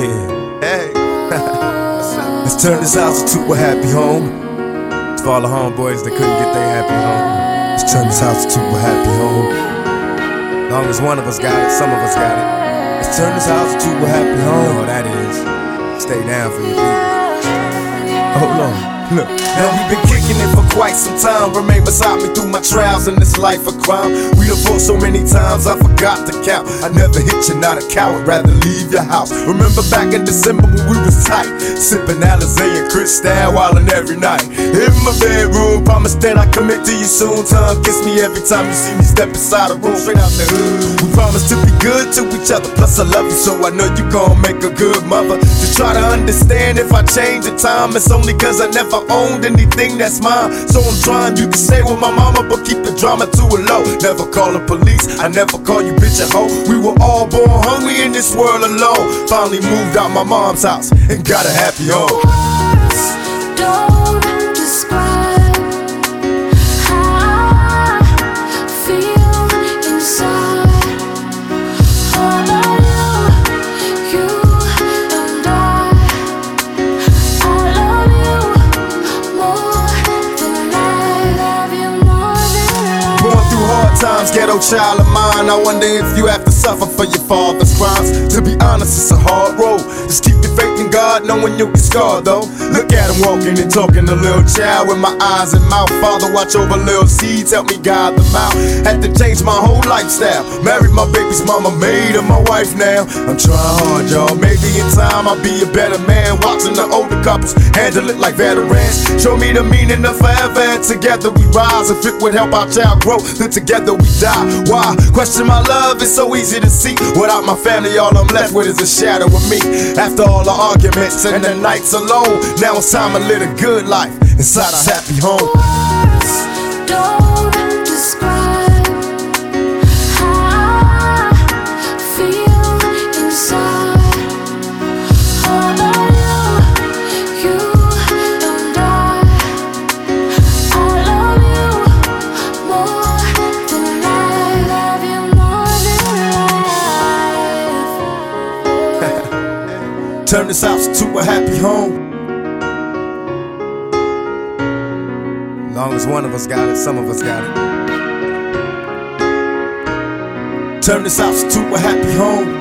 here. Hey, let's turn this house into a happy home. It's for all the homeboys that couldn't get their happy home. Let's turn this house into a happy home. Long as one of us got it, some of us got it. Let's turn this house into a happy home. What that is. Stay down for your people. Hold on. Look, now we've been kicking it for quite some time. Remain beside me through my trials in this life of crime. We have fought so many times, I forgot to count. I never hit you, not a coward, rather leave your house. Remember back in December when we was tight, sipping Alizé and Cristal, wildin' every night. In my bedroom, promise that I commit to you soon. Tongue kiss me every time you see me step inside the room, straight out the hood. We promise to be good to each other, plus I love you, so I know you gon' make a good mother. To try to understand if I change the time, it's only cause I never owned anything that's mine. So I'm trying, you can stay with my mama, but keep the drama to a low. Never call the police, I never call you bitch a hoe. We were all born hungry in this world alone. Finally moved out my mom's house and got a happy home. Don't times, ghetto child of mine. I wonder if you have to suffer for your father's crimes. To be honest, it's a hard road. Just keep your faith God, knowing you'll get scarred though. Look at him walking and talking to little child with my eyes and mouth. Father, watch over little seeds, help me guide them out. Had to change my whole lifestyle. Married my baby's mama, made her my wife now. I'm trying hard, y'all. Maybe in time I'll be a better man. Watching the older couples handle it like veterans. Show me the meaning of forever, and together we rise. If it would help our child grow, then together we die. Why? Question my love, it's so easy to see. Without my family, all I'm left with is a shadow of me. After all the arguments and the nights alone, now it's time to live a good life inside a happy home. Turn this house into a happy home. Long as one of us got it, some of us got it. Turn this house into a happy home.